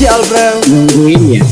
DJ Alfredo nungguin ya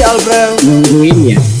spesial bro nungguin